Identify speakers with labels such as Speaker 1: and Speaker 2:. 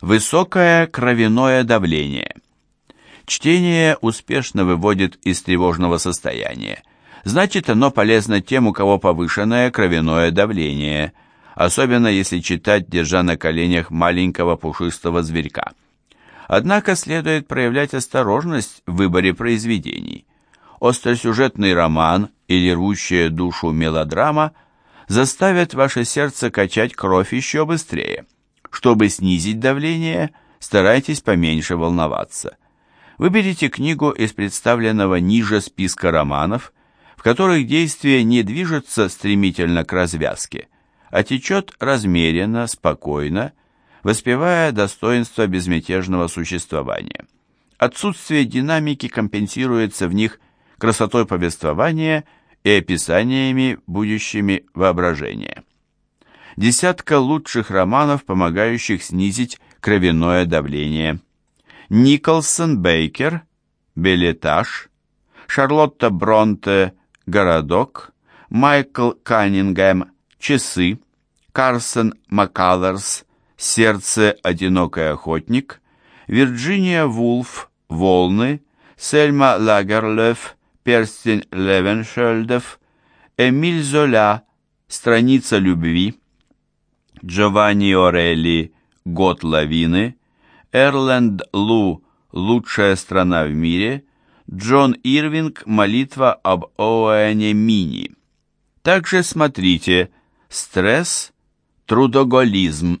Speaker 1: Высокое кровяное давление. Чтение успешно выводит из тревожного состояния. Значит, оно полезно тем, у кого повышенное кровяное давление, особенно если читать, держа на коленях маленького пушистого зверька. Однако следует проявлять осторожность в выборе произведений. Остросюжетный роман или рвущая душу мелодрама заставят ваше сердце качать кровь еще быстрее – чтобы снизить давление, старайтесь поменьше волноваться. Выберите книгу из представленного ниже списка романов, в которых действие не движется стремительно к развязке, а течет размеренно, спокойно, воспевая достоинство безмятежного существования. Отсутствие динамики компенсируется в них красотой повествования и описаниями, будущими воображения десятка лучших романов, помогающих снизить кровяное давление. Николсон Бейкер, Белетаж, Шарлотта Бронте, Городок, Майкл Каннингем, Часы, Карсон Маккаллерс, Сердце одинокий охотник, Вирджиния Вулф, Волны, Сельма Лагерлöf, Перстень Левеншельдов, Эмиль Золя, Страница любви, Джованни Орелли «Год лавины», Эрленд Лу «Лучшая страна в мире», Джон Ирвинг «Молитва об Оуэне Мини». Также смотрите «Стресс», «Трудоголизм»,